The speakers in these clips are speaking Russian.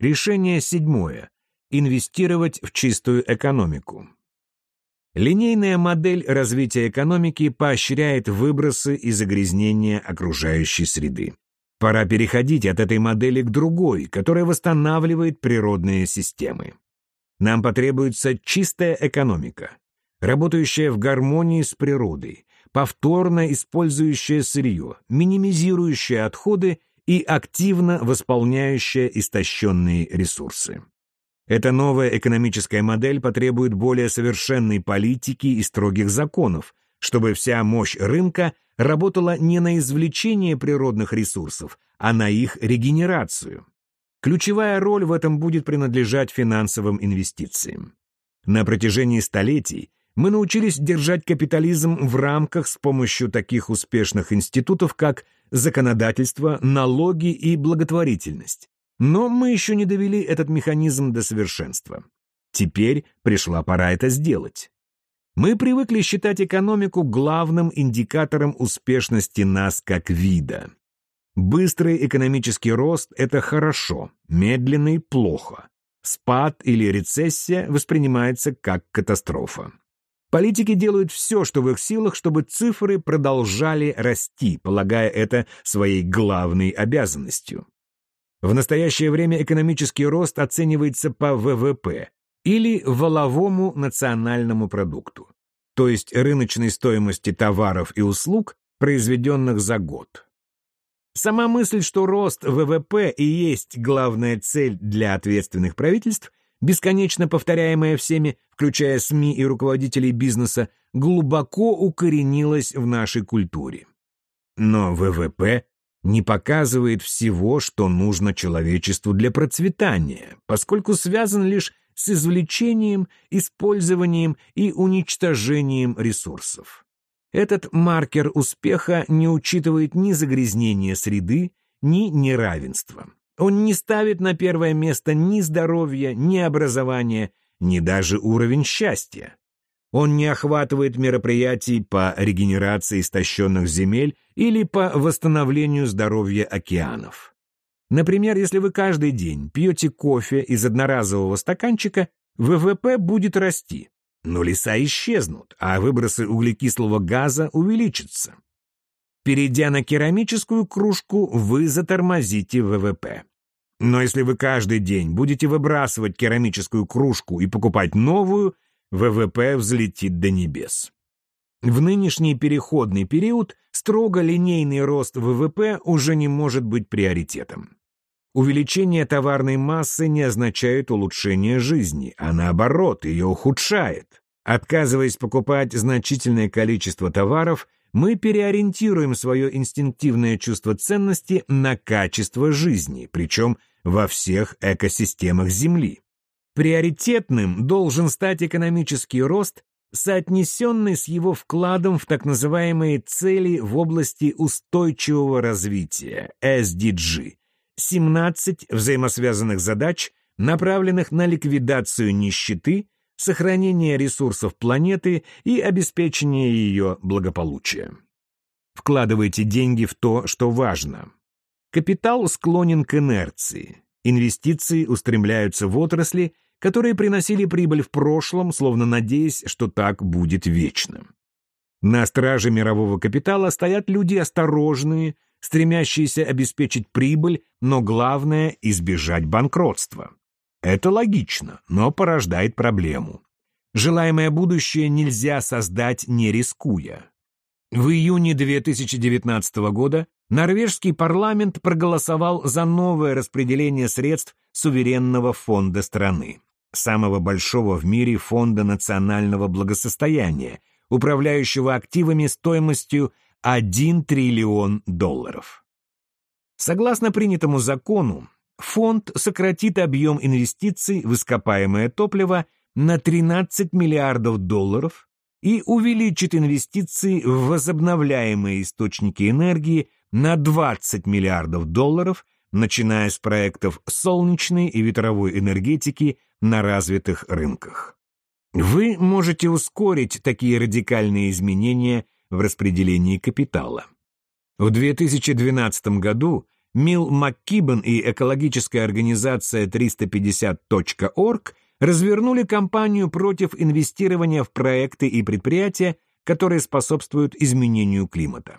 Решение седьмое. Инвестировать в чистую экономику. Линейная модель развития экономики поощряет выбросы и загрязнения окружающей среды. Пора переходить от этой модели к другой, которая восстанавливает природные системы. Нам потребуется чистая экономика, работающая в гармонии с природой, повторно использующая сырье, минимизирующая отходы и активно восполняющая истощенные ресурсы. Эта новая экономическая модель потребует более совершенной политики и строгих законов, чтобы вся мощь рынка работала не на извлечение природных ресурсов, а на их регенерацию. Ключевая роль в этом будет принадлежать финансовым инвестициям. На протяжении столетий мы научились держать капитализм в рамках с помощью таких успешных институтов, как законодательство, налоги и благотворительность. Но мы еще не довели этот механизм до совершенства. Теперь пришла пора это сделать. Мы привыкли считать экономику главным индикатором успешности нас как вида. Быстрый экономический рост – это хорошо, медленный – плохо. Спад или рецессия воспринимается как катастрофа. Политики делают все, что в их силах, чтобы цифры продолжали расти, полагая это своей главной обязанностью. В настоящее время экономический рост оценивается по ВВП или валовому национальному продукту, то есть рыночной стоимости товаров и услуг, произведенных за год. Сама мысль, что рост ВВП и есть главная цель для ответственных правительств, бесконечно повторяемая всеми, включая СМИ и руководителей бизнеса, глубоко укоренилась в нашей культуре. Но ВВП не показывает всего, что нужно человечеству для процветания, поскольку связан лишь с извлечением, использованием и уничтожением ресурсов. Этот маркер успеха не учитывает ни загрязнения среды, ни неравенства. Он не ставит на первое место ни здоровья, ни образования, ни даже уровень счастья. Он не охватывает мероприятий по регенерации истощенных земель или по восстановлению здоровья океанов. Например, если вы каждый день пьете кофе из одноразового стаканчика, ВВП будет расти, но леса исчезнут, а выбросы углекислого газа увеличатся. Перейдя на керамическую кружку, вы затормозите ВВП. Но если вы каждый день будете выбрасывать керамическую кружку и покупать новую – ВВП взлетит до небес. В нынешний переходный период строго линейный рост ВВП уже не может быть приоритетом. Увеличение товарной массы не означает улучшение жизни, а наоборот, ее ухудшает. Отказываясь покупать значительное количество товаров, мы переориентируем свое инстинктивное чувство ценности на качество жизни, причем во всех экосистемах Земли. Приоритетным должен стать экономический рост, соотнесенный с его вкладом в так называемые цели в области устойчивого развития, SDG, 17 взаимосвязанных задач, направленных на ликвидацию нищеты, сохранение ресурсов планеты и обеспечение ее благополучия. Вкладывайте деньги в то, что важно. Капитал склонен к инерции. Инвестиции устремляются в отрасли, которые приносили прибыль в прошлом, словно надеясь, что так будет вечно. На страже мирового капитала стоят люди осторожные, стремящиеся обеспечить прибыль, но главное – избежать банкротства. Это логично, но порождает проблему. Желаемое будущее нельзя создать, не рискуя. В июне 2019 года норвежский парламент проголосовал за новое распределение средств суверенного фонда страны, самого большого в мире фонда национального благосостояния, управляющего активами стоимостью 1 триллион долларов. Согласно принятому закону, фонд сократит объем инвестиций в ископаемое топливо на 13 миллиардов долларов и увеличит инвестиции в возобновляемые источники энергии на 20 миллиардов долларов, начиная с проектов солнечной и ветровой энергетики на развитых рынках. Вы можете ускорить такие радикальные изменения в распределении капитала. В 2012 году Мил МакКибен и экологическая организация 350.org развернули кампанию против инвестирования в проекты и предприятия, которые способствуют изменению климата.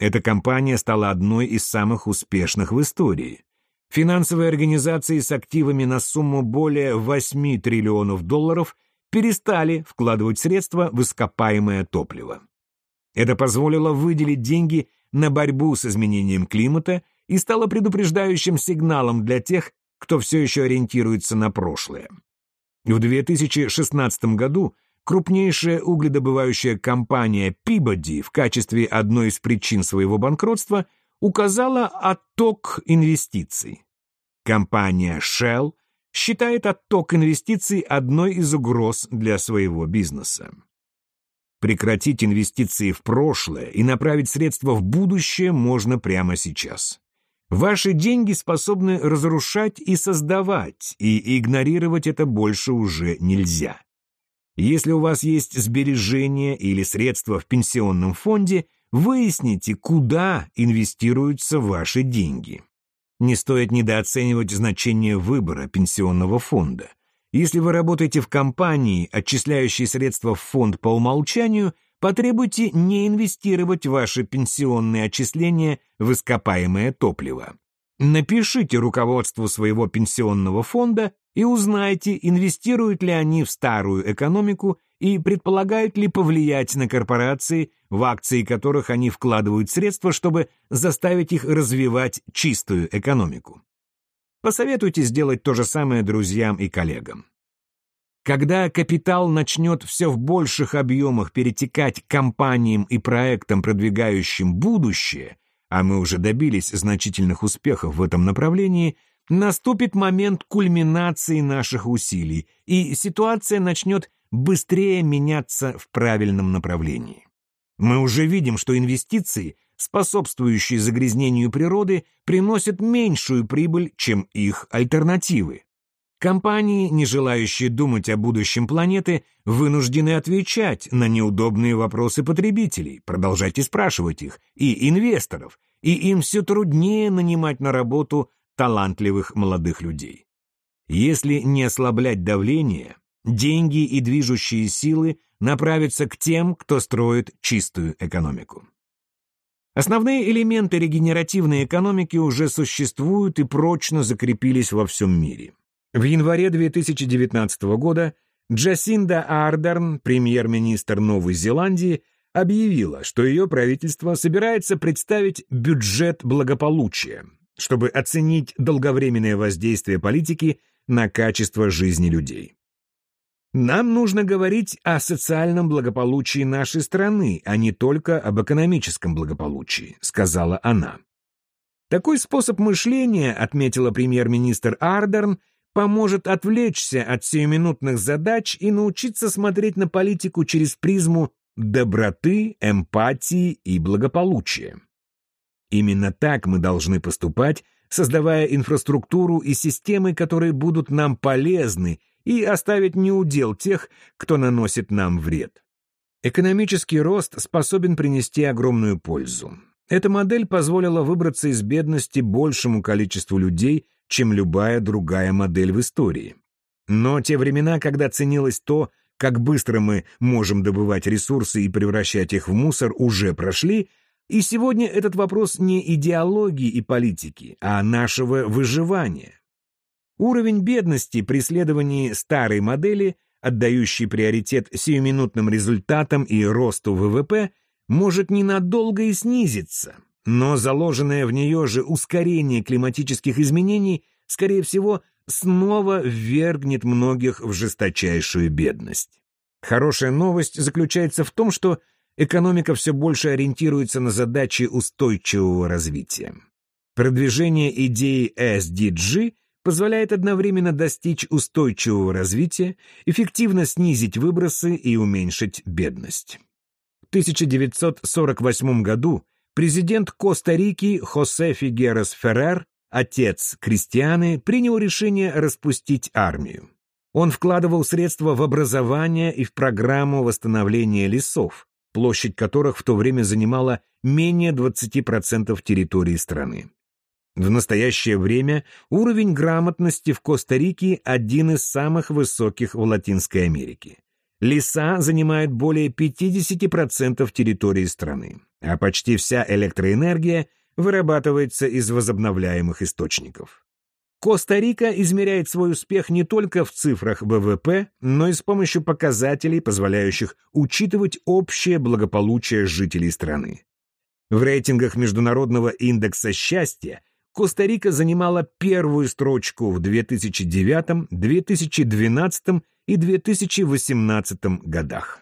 Эта кампания стала одной из самых успешных в истории. Финансовые организации с активами на сумму более 8 триллионов долларов перестали вкладывать средства в ископаемое топливо. Это позволило выделить деньги на борьбу с изменением климата и стало предупреждающим сигналом для тех, кто все еще ориентируется на прошлое. В 2016 году крупнейшая угледобывающая компания Peabody в качестве одной из причин своего банкротства указала отток инвестиций. Компания Shell считает отток инвестиций одной из угроз для своего бизнеса. Прекратить инвестиции в прошлое и направить средства в будущее можно прямо сейчас. Ваши деньги способны разрушать и создавать, и игнорировать это больше уже нельзя. Если у вас есть сбережения или средства в пенсионном фонде, выясните, куда инвестируются ваши деньги. Не стоит недооценивать значение выбора пенсионного фонда. Если вы работаете в компании, отчисляющей средства в фонд по умолчанию, потребуйте не инвестировать ваши пенсионные отчисления в ископаемое топливо. Напишите руководству своего пенсионного фонда и узнайте, инвестируют ли они в старую экономику и предполагают ли повлиять на корпорации, в акции которых они вкладывают средства, чтобы заставить их развивать чистую экономику. Посоветуйте сделать то же самое друзьям и коллегам. Когда капитал начнет все в больших объемах перетекать к компаниям и проектам, продвигающим будущее, а мы уже добились значительных успехов в этом направлении, наступит момент кульминации наших усилий, и ситуация начнет быстрее меняться в правильном направлении. Мы уже видим, что инвестиции способствующие загрязнению природы, приносят меньшую прибыль, чем их альтернативы. Компании, не желающие думать о будущем планеты, вынуждены отвечать на неудобные вопросы потребителей, продолжайте спрашивать их, и инвесторов, и им все труднее нанимать на работу талантливых молодых людей. Если не ослаблять давление, деньги и движущие силы направятся к тем, кто строит чистую экономику. Основные элементы регенеративной экономики уже существуют и прочно закрепились во всем мире. В январе 2019 года Джасинда Ардерн, премьер-министр Новой Зеландии, объявила, что ее правительство собирается представить бюджет благополучия, чтобы оценить долговременное воздействие политики на качество жизни людей. Нам нужно говорить о социальном благополучии нашей страны, а не только об экономическом благополучии, сказала она. Такой способ мышления, отметила премьер-министр Ардерн, поможет отвлечься от сиюминутных задач и научиться смотреть на политику через призму доброты, эмпатии и благополучия. Именно так мы должны поступать, создавая инфраструктуру и системы, которые будут нам полезны и оставить неудел тех, кто наносит нам вред. Экономический рост способен принести огромную пользу. Эта модель позволила выбраться из бедности большему количеству людей, чем любая другая модель в истории. Но те времена, когда ценилось то, как быстро мы можем добывать ресурсы и превращать их в мусор, уже прошли, и сегодня этот вопрос не идеологии и политики, а нашего выживания. Уровень бедности при следовании старой модели, отдающей приоритет сиюминутным результатам и росту ВВП, может ненадолго и снизиться, но заложенное в нее же ускорение климатических изменений, скорее всего, снова ввергнет многих в жесточайшую бедность. Хорошая новость заключается в том, что экономика все больше ориентируется на задачи устойчивого развития. Продвижение идеи SDG позволяет одновременно достичь устойчивого развития, эффективно снизить выбросы и уменьшить бедность. В 1948 году президент Коста-Рики Хосе Фигерас Феррер, отец Кристианы, принял решение распустить армию. Он вкладывал средства в образование и в программу восстановления лесов, площадь которых в то время занимала менее 20% территории страны. В настоящее время уровень грамотности в Коста-Рике один из самых высоких в Латинской Америке. Леса занимают более 50% территории страны, а почти вся электроэнергия вырабатывается из возобновляемых источников. Коста-Рика измеряет свой успех не только в цифрах ВВП, но и с помощью показателей, позволяющих учитывать общее благополучие жителей страны. В рейтингах Международного индекса счастья Коста-Рика занимала первую строчку в 2009, 2012 и 2018 годах.